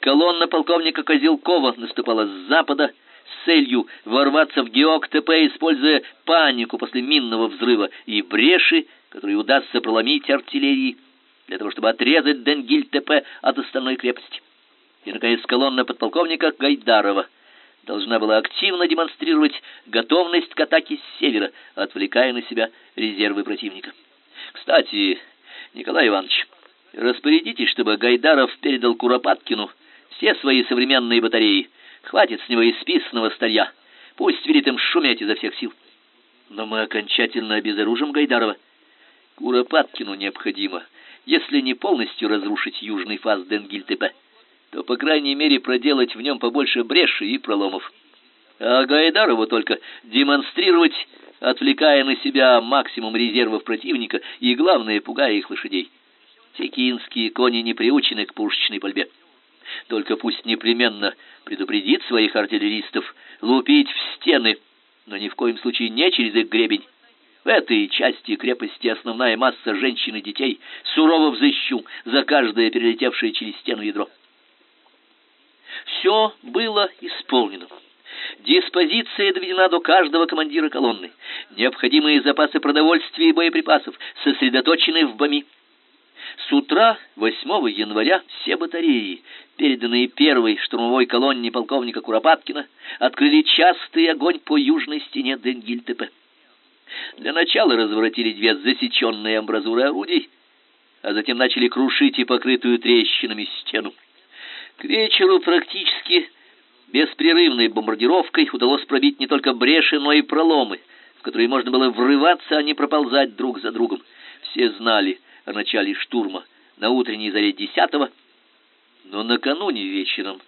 Speaker 1: Колонна полковника Козелкова наступала с запада с целью ворваться в Геок-ТП, используя панику после минного взрыва и бреши, которые удастся проломить артиллерией, для того чтобы отрезать Денгиль-ТП от остальной крепости. И, наконец, колонна подполковника Гайдарова — должна была активно демонстрировать готовность к атаке с севера, отвлекая на себя резервы противника. Кстати, Николай Иванович, распорядитесь, чтобы Гайдаров передал Куропаткину все свои современные батареи. Хватит с него и списанного старья. Пусть велит им шуметь изо всех сил. Но мы окончательно обезоружим Гайдарова. Куропаткину необходимо, если не полностью разрушить южный фаз Денгиль-ТП, то, по крайней мере, проделать в нем побольше брешей и проломов. А Гайдарову только демонстрировать, отвлекая на себя максимум резервов противника и, главное, пугая их лошадей. Текинские кони не приучены к пушечной пальбе. Только пусть непременно предупредит своих артиллеристов лупить в стены, но ни в коем случае не через их гребень. В этой части крепости основная масса женщин и детей. Сурово взыщу за каждое перелетевшее через стену ядро. Все было исполнено. Диспозиция доведена до каждого командира колонны. Необходимые запасы продовольствия и боеприпасов сосредоточены в Бами. С утра 8 января все батареи, переданные первой штурмовой колонне полковника Куропаткина, открыли частый огонь по южной стене Денгиль-ТП. Для начала разворотили две засеченные амбразуры орудий, а затем начали крушить и покрытую трещинами стену. К вечеру практически беспрерывной бомбардировкой удалось пробить не только бреши, но и проломы, в которые можно было врываться, а не проползать друг за другом. Все знали о начале штурма на утренней заре 10 Но накануне вечером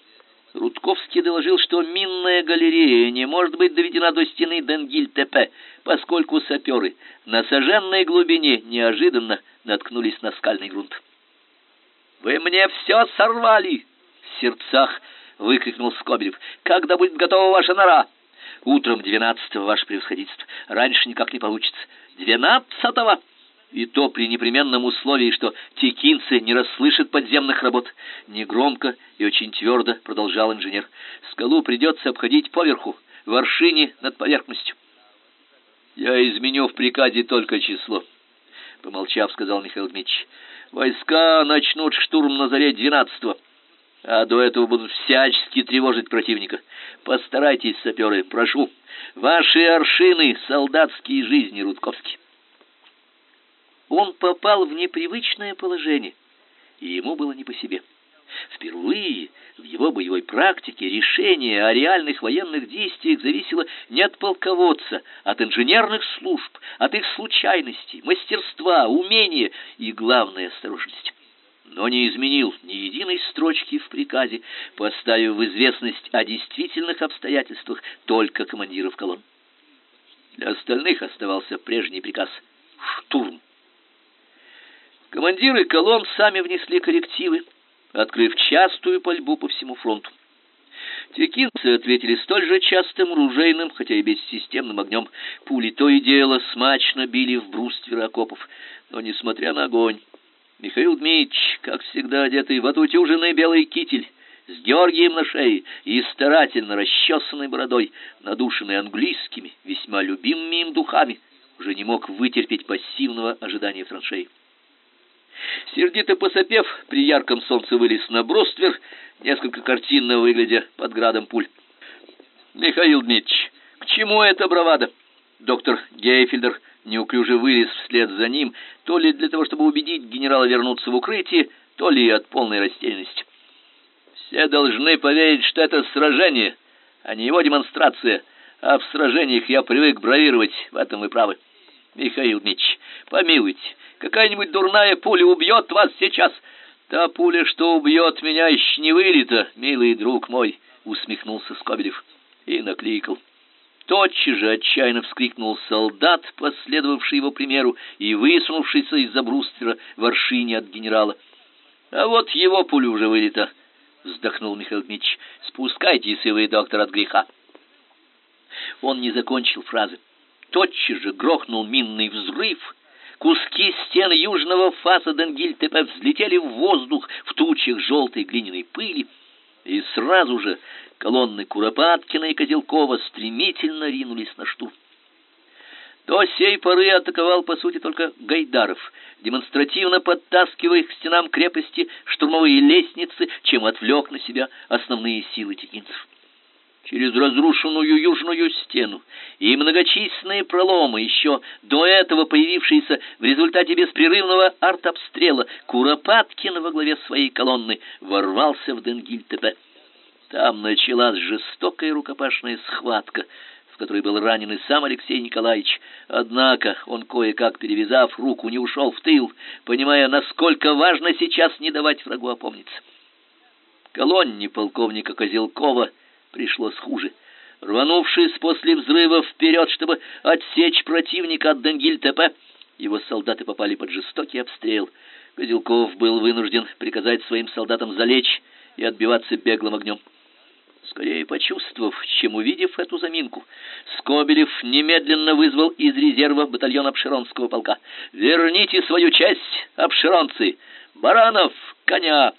Speaker 1: Рудковский доложил, что минная галерея не может быть доведена до стены Денгиль-ТП, поскольку саперы на сожженной глубине неожиданно наткнулись на скальный грунт. «Вы мне все сорвали!» — в сердцах выкрикнул Скобелев. «Когда будет готова ваша нора?» «Утром двенадцатого, ваше превосходительство. Раньше никак не получится». «Двенадцатого?» И то при непременном условии, что текинцы не расслышат подземных работ. Негромко и очень твердо продолжал инженер. Скалу придется обходить поверху, в аршине над поверхностью. Я изменю в приказе только число, помолчав, сказал Михаил Дмитриевич. Войска начнут штурм на заре двенадцатого, а до этого будут всячески тревожить противника. Постарайтесь, саперы, прошу. Ваши аршины солдатские жизни, Рудковский он попал в непривычное положение, и ему было не по себе. Впервые в его боевой практике решение о реальных военных действиях зависело не от полководца, от инженерных служб, от их случайностей, мастерства, умения и, главной осторожности. Но не изменил ни единой строчки в приказе, поставив в известность о действительных обстоятельствах только командиров колонн. Для остальных оставался прежний приказ — штурм. Командиры колонн сами внесли коррективы, открыв частую пальбу по всему фронту. Текинцы ответили столь же частым ружейным, хотя и бессистемным огнем. Пули то и дело смачно били в брустверы окопов. Но, несмотря на огонь, Михаил Дмитриевич, как всегда одетый в отутюженный белый китель, с Георгием на шее и старательно расчесанной бородой, надушенный английскими, весьма любимыми им духами, уже не мог вытерпеть пассивного ожидания в траншеи. Сердито посопев, при ярком солнце вылез на бруствер, несколько картинно выглядя под градом пуль. Михаил Дмитриевич, к чему эта бравада? Доктор Гейфельдер неуклюже вылез вслед за ним, то ли для того, чтобы убедить генерала вернуться в укрытие, то ли от полной растерянности. Все должны поверить, что это сражение, а не его демонстрация, а в сражениях я привык бравировать, в этом вы правы. Михаил Дмитриевич, помилуйте, какая-нибудь дурная пуля убьет вас сейчас. Та пуля, что убьет меня, еще не вылета, милый друг мой, усмехнулся Скобелев и накликал. Тотчас же отчаянно вскрикнул солдат, последовавший его примеру и высунувшийся из-за бруствера в аршине от генерала. А вот его пуля уже вылета, вздохнул Михаил Дмитриевич. Спускайтесь, вы, доктор, от греха. Он не закончил фразы. Тотчас же грохнул минный взрыв. Куски стен южного фаса Денгиль-ТП взлетели в воздух в тучах желтой глиняной пыли, и сразу же колонны Куропаткина и Козелкова стремительно ринулись на штурм. До сей поры атаковал, по сути, только Гайдаров, демонстративно подтаскивая к стенам крепости штурмовые лестницы, чем отвлек на себя основные силы текинцев через разрушенную южную стену и многочисленные проломы, еще до этого появившиеся в результате беспрерывного артобстрела, Куропаткин во главе своей колонны ворвался в Денгиль-ТП. Там началась жестокая рукопашная схватка, в которой был ранен и сам Алексей Николаевич. Однако он, кое-как перевязав руку, не ушел в тыл, понимая, насколько важно сейчас не давать врагу опомниться. Колонне полковника Козелкова пришлось хуже. Рванувшись после взрыва вперед, чтобы отсечь противника от Денгиль-ТП, его солдаты попали под жестокий обстрел. Козелков был вынужден приказать своим солдатам залечь и отбиваться беглым огнем. Скорее почувствовав, чем увидев эту заминку, Скобелев немедленно вызвал из резерва батальон Обширонского полка. «Верните свою часть, обширонцы! Баранов, коня!»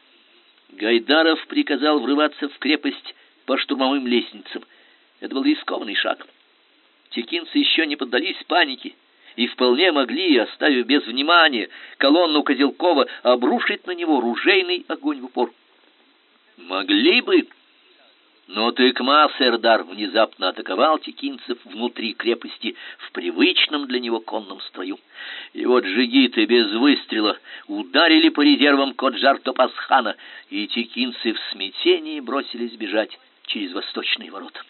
Speaker 1: Гайдаров приказал врываться в крепость по штурмовым лестницам. Это был рискованный шаг. Текинцы еще не поддались панике и вполне могли, оставив без внимания колонну Козелкова, обрушить на него ружейный огонь в упор. Могли бы, но Тыкма Сердар внезапно атаковал текинцев внутри крепости в привычном для него конном строю. И вот джигиты без выстрела ударили по резервам Коджар-Топасхана, и текинцы в смятении бросились бежать через восточные ворота.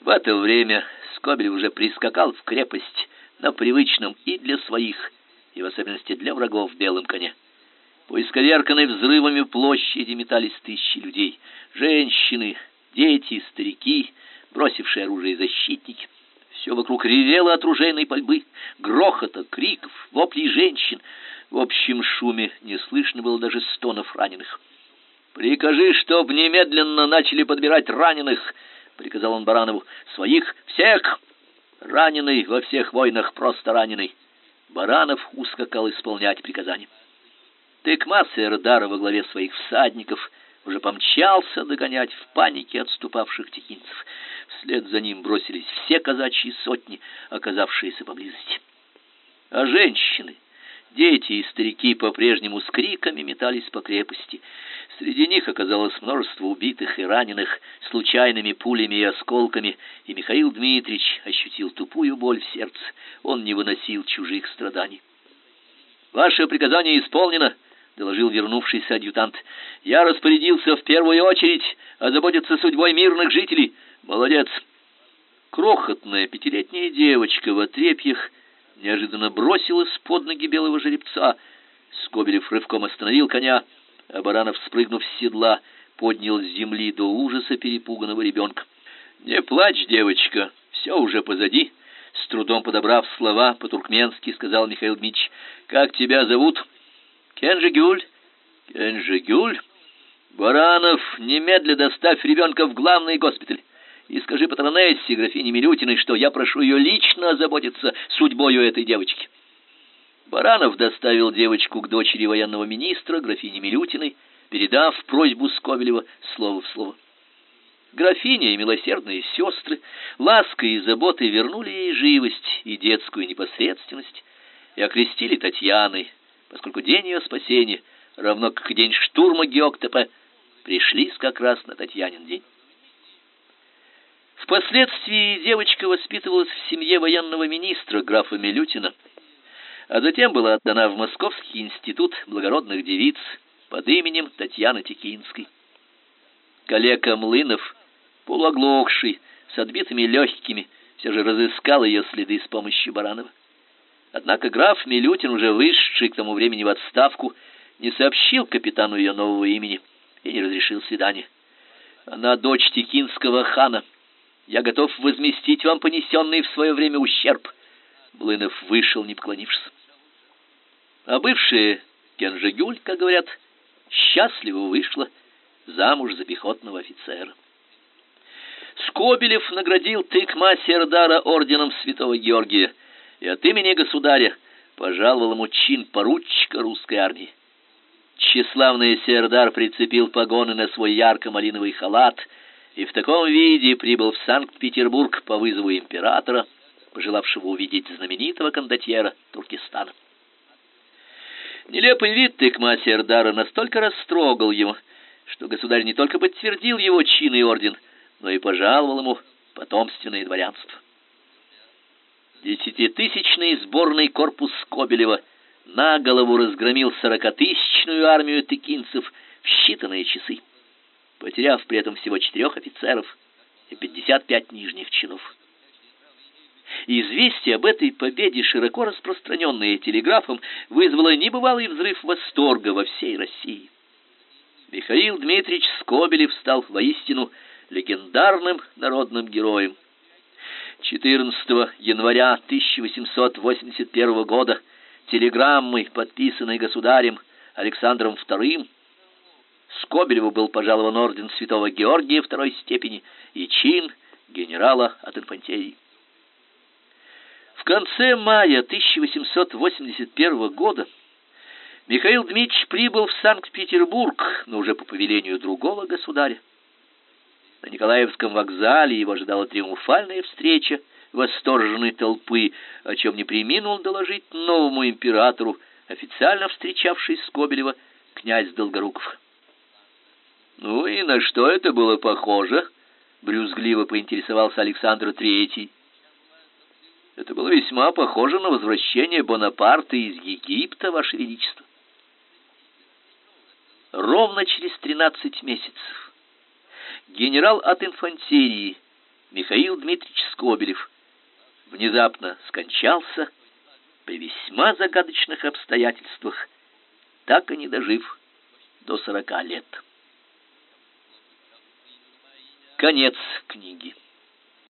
Speaker 1: В это время Скобелев уже прискакал в крепость на привычном и для своих, и в особенности для врагов белом коне. По исковерканной взрывами площади метались тысячи людей. Женщины, дети, старики, бросившие оружие защитники. Все вокруг ревело от ружейной пальбы, грохота, криков, воплей женщин. В общем шуме не слышно было даже стонов раненых. «Прикажи, чтоб немедленно начали подбирать раненых!» — приказал он Баранову. «Своих всех! Раненый во всех войнах, просто раненый!» Баранов ускакал исполнять приказание. Тыкмас Эрдара во главе своих всадников уже помчался догонять в панике отступавших текинцев. Вслед за ним бросились все казачьи сотни, оказавшиеся поблизости. А женщины, дети и старики по-прежнему с криками метались по крепости. Среди них оказалось множество убитых и раненых случайными пулями и осколками, и Михаил Дмитриевич ощутил тупую боль в сердце. Он не выносил чужих страданий. «Ваше приказание исполнено!» Доложил вернувшийся адъютант. Я распорядился в первую очередь озаботиться судьбой мирных жителей. Молодец. Крохотная пятилетняя девочка в отрепьях неожиданно бросилась под ноги белого жеребца. Скобелев рывком остановил коня, а Баранов, спрыгнув с седла, поднял с земли до ужаса перепуганного ребенка. «Не плачь, девочка, все уже позади», — с трудом подобрав слова по-туркменски, сказал Михаил Дмитрич. «Как тебя зовут?» Кенжигюль, Кенжигюль, Баранов, немедля доставь ребенка в главный госпиталь и скажи патронессе графине Милютиной, что я прошу ее лично озаботиться судьбою этой девочки. Баранов доставил девочку к дочери военного министра, графине Милютиной, передав просьбу Сковелева слово в слово. Графиня и милосердные сестры лаской и заботой вернули ей живость и детскую непосредственность и окрестили Татьяной, поскольку день ее спасения, равно как и день штурма Геоктепа, пришлись как раз на Татьянин день. Впоследствии девочка воспитывалась в семье военного министра графа Милютина, а затем была отдана в Московский институт благородных девиц под именем Татьяны Текинской. Коллега Млынов, полуоглохший, с отбитыми легкими, все же разыскал ее следы с помощью Баранова. Однако граф Милютин, уже вышедший к тому времени в отставку, не сообщил капитану ее нового имени и не разрешил свидание. Она дочь Текинского хана. Я готов возместить вам понесенный в свое время ущерб. Блынов вышел, не поклонившись. А бывшая Кенжегюль, как говорят, счастливо вышла замуж за пехотного офицера. Скобелев наградил Тыкма Сердара орденом Святого Георгия и от имени государя пожаловал ему чин поручика русской армии. Тщеславный Сердар прицепил погоны на свой ярко-малиновый халат и в таком виде прибыл в Санкт-Петербург по вызову императора, пожелавшего увидеть знаменитого кондотьера Туркестана. Нелепый вид тыкма Сердара настолько растрогал его, что государь не только подтвердил его чин и орден, но и пожаловал ему потомственное дворянство. Десятитысячный сборный корпус Скобелева на голову разгромил сорокатысячную армию тыкинцев в считанные часы, потеряв при этом всего четырех офицеров и пятьдесят пять нижних чинов. Известие об этой победе, широко распространенное телеграфом, вызвало небывалый взрыв восторга во всей России. Михаил Дмитриевич Скобелев стал воистину легендарным народным героем. 14 января 1881 года телеграммой, подписанной государем Александром II, Скобелеву был пожалован орден Святого Георгия второй степени и чин генерала от инфантерии. В конце мая 1881 года Михаил Дмитриевич прибыл в Санкт-Петербург, но уже по повелению другого государя. На Николаевском вокзале его ожидала триумфальная встреча восторженной толпы, о чем не преминул доложить новому императору, официально встречавший Скобелева, князь Долгоруков. «Ну и на что это было похоже?» — брюзгливо поинтересовался Александр III. «Это было весьма похоже на возвращение Бонапарта из Египта, Ваше Величество». Ровно через тринадцать месяцев генерал от инфантерии Михаил Дмитриевич Скобелев внезапно скончался при весьма загадочных обстоятельствах так и не дожив до сорока лет. Конец книги.